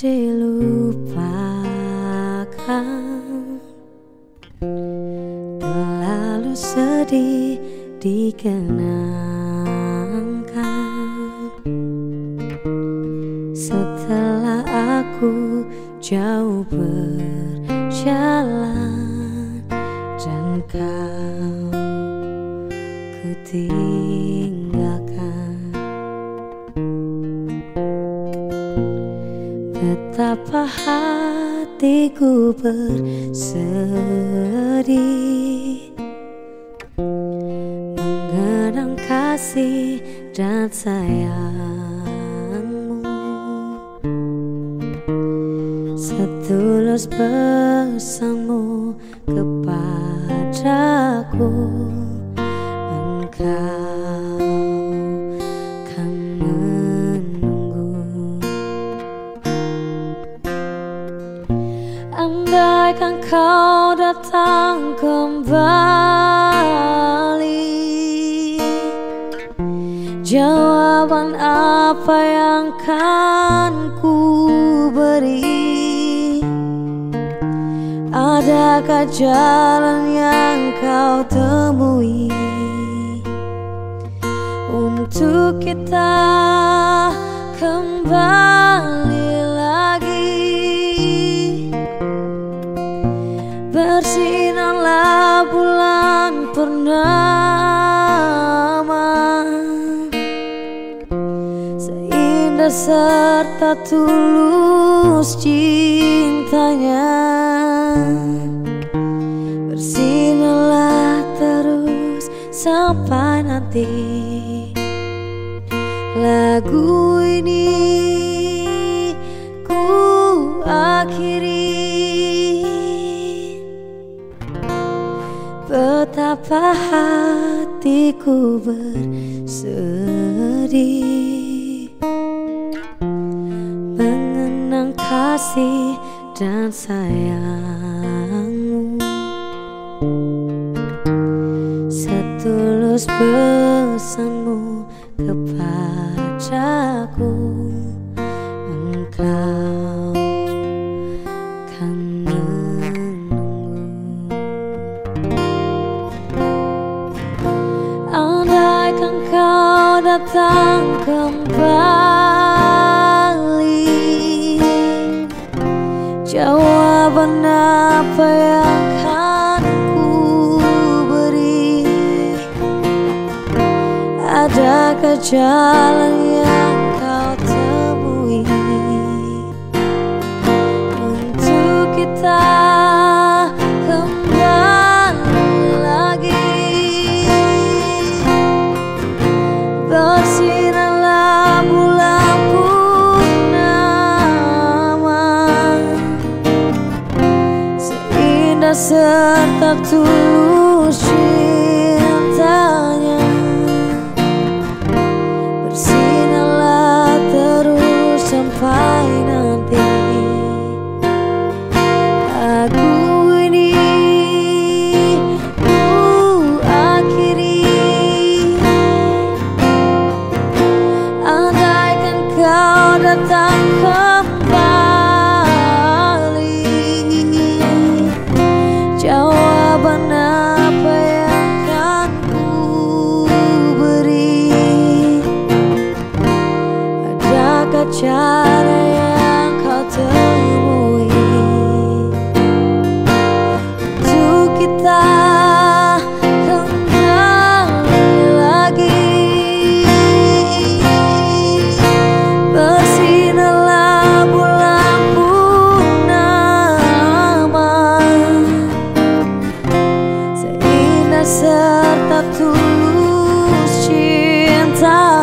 dilupakan. Terlalu sedih dikenangkan. Setelah aku jauh berjalan Dan kau kutinggalkan Betapa hatiku bersedih. Mengenang kasih dan sayangmu. Setulus pesanmu kepadaku Andaikan kau datang kembali. Jawaban apa yang kan ku beri? Adakah jalan yang kau temui? Untuk kita kembali serta tulus cintanya. Bersinarlah terus sampai nanti. Lagu ini ku akhiri. Betapa hatiku bersedih kasih dan sayangmu. Setulus pesanmu kepadaku Engkau kan menunggu. Andaikan kau datang kembali Jawaban apa yang kan ku beri. Adakah jalan yang kau temui? Untuk kita serta tulus cintanya. Bersinarlah terus sampai nanti. Lagu ini ku akhiri. Andaikan kau datang serta tulus cinta